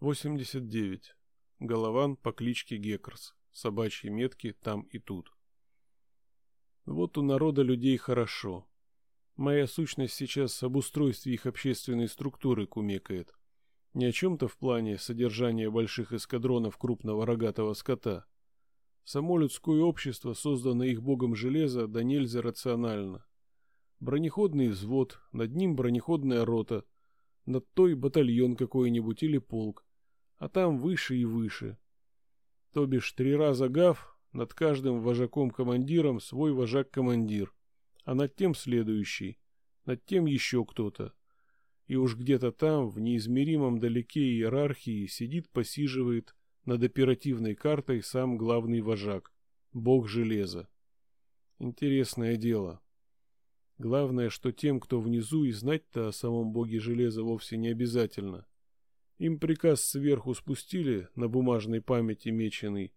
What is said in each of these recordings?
89. Голован по кличке Геккерс. Собачьи метки там и тут. Вот у народа людей хорошо. Моя сущность сейчас об устройстве их общественной структуры кумекает. Не о чем-то в плане содержания больших эскадронов крупного рогатого скота. Само людское общество, созданное их богом железа, да нельзя рационально. Бронеходный взвод, над ним бронеходная рота, над той батальон какой-нибудь или полк, а там выше и выше. То бишь три раза гав, над каждым вожаком-командиром свой вожак-командир, а над тем следующий, над тем еще кто-то. И уж где-то там, в неизмеримом далеке иерархии, сидит, посиживает над оперативной картой сам главный вожак, бог железа. Интересное дело. Главное, что тем, кто внизу, и знать-то о самом боге железа вовсе не обязательно. Им приказ сверху спустили на бумажной памяти меченый.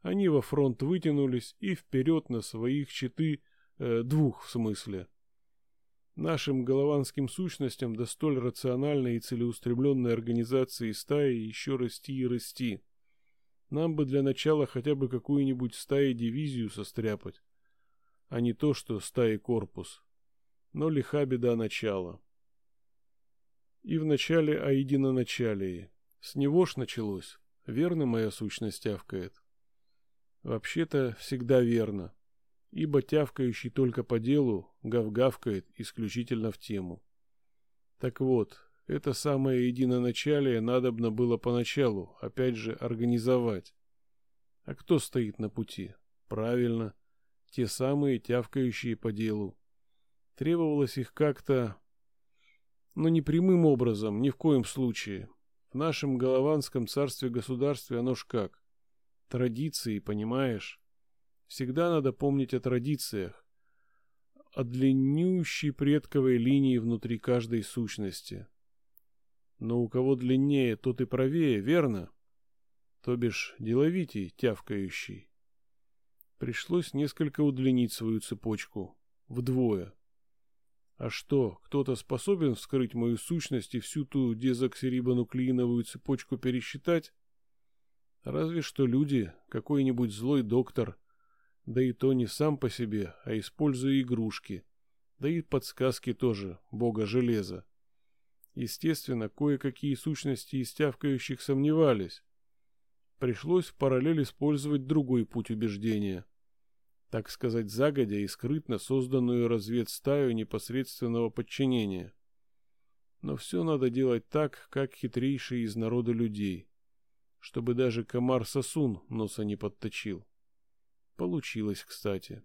Они во фронт вытянулись и вперед на своих щиты, э, двух в смысле. Нашим голованским сущностям до столь рациональной и целеустремленной организации стаи еще расти и расти. Нам бы для начала хотя бы какую-нибудь стаи-дивизию состряпать, а не то, что стаи-корпус. Но лиха беда начала. И в начале о единоначалии. С него ж началось. Верно моя сущность тявкает? Вообще-то всегда верно. Ибо тявкающий только по делу гав-гавкает исключительно в тему. Так вот, это самое единоначалие надобно было поначалу, опять же, организовать. А кто стоит на пути? Правильно, те самые тявкающие по делу. Требовалось их как-то но не прямым образом, ни в коем случае. В нашем голованском царстве-государстве оно ж как. Традиции, понимаешь? Всегда надо помнить о традициях, о длиннющей предковой линии внутри каждой сущности. Но у кого длиннее, тот и правее, верно? То бишь деловитей, тявкающий. Пришлось несколько удлинить свою цепочку. Вдвое. А что, кто-то способен вскрыть мою сущность и всю ту дезоксирибонуклеиновую цепочку пересчитать? Разве что люди, какой-нибудь злой доктор, да и то не сам по себе, а используя игрушки, да и подсказки тоже, бога железа. Естественно, кое-какие сущности из тявкающих сомневались. Пришлось в параллель использовать другой путь убеждения — так сказать, загодя и скрытно созданную разведстаю непосредственного подчинения. Но все надо делать так, как хитрейшие из народа людей, чтобы даже комар-сосун носа не подточил. Получилось, кстати.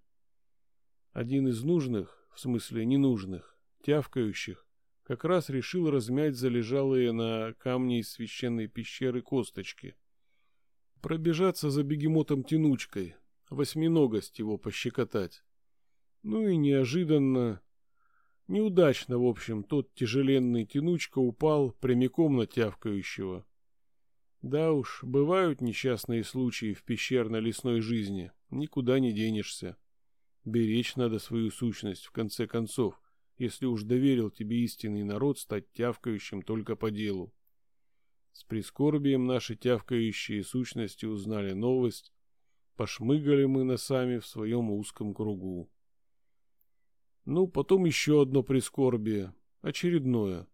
Один из нужных, в смысле ненужных, тявкающих, как раз решил размять залежалые на камне из священной пещеры косточки. Пробежаться за бегемотом-тянучкой, восьминогость его пощекотать. Ну и неожиданно, неудачно, в общем, тот тяжеленный тянучка упал прямиком на тявкающего. Да уж, бывают несчастные случаи в пещерно-лесной жизни, никуда не денешься. Беречь надо свою сущность, в конце концов, если уж доверил тебе истинный народ стать тявкающим только по делу. С прискорбием наши тявкающие сущности узнали новость, Пошмыгали мы носами в своем узком кругу. Ну, потом еще одно прискорбие, очередное.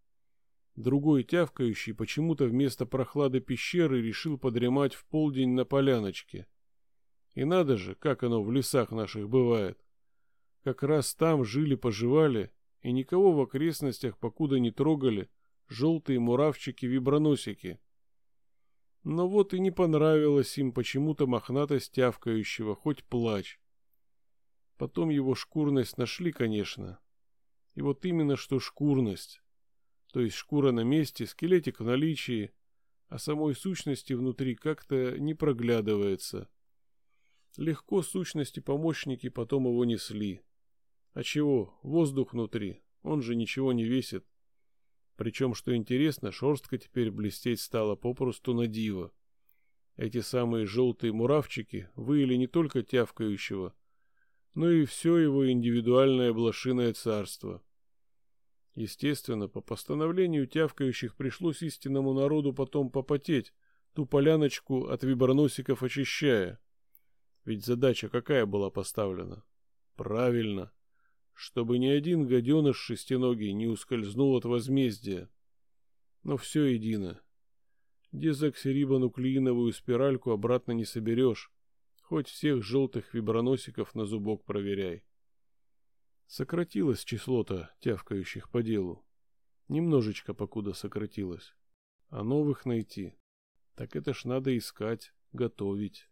Другой тявкающий почему-то вместо прохлады пещеры решил подремать в полдень на поляночке. И надо же, как оно в лесах наших бывает. Как раз там жили-поживали, и никого в окрестностях покуда не трогали желтые муравчики-виброносики. Но вот и не понравилось им почему-то мохнатость тявкающего, хоть плачь. Потом его шкурность нашли, конечно. И вот именно что шкурность. То есть шкура на месте, скелетик в наличии, а самой сущности внутри как-то не проглядывается. Легко сущности помощники потом его несли. А чего, воздух внутри, он же ничего не весит. Причем, что интересно, шерстка теперь блестеть стала попросту на диво. Эти самые желтые муравчики выили не только тявкающего, но и все его индивидуальное блошиное царство. Естественно, по постановлению тявкающих пришлось истинному народу потом попотеть, ту поляночку от виброносиков очищая. Ведь задача какая была поставлена? Правильно. Чтобы ни один гаденыш шестиногий не ускользнул от возмездия. Но все едино. Дезоксирибонуклеиновую спиральку обратно не соберешь. Хоть всех желтых виброносиков на зубок проверяй. Сократилось число-то тявкающих по делу. Немножечко покуда сократилось. А новых найти. Так это ж надо искать, готовить.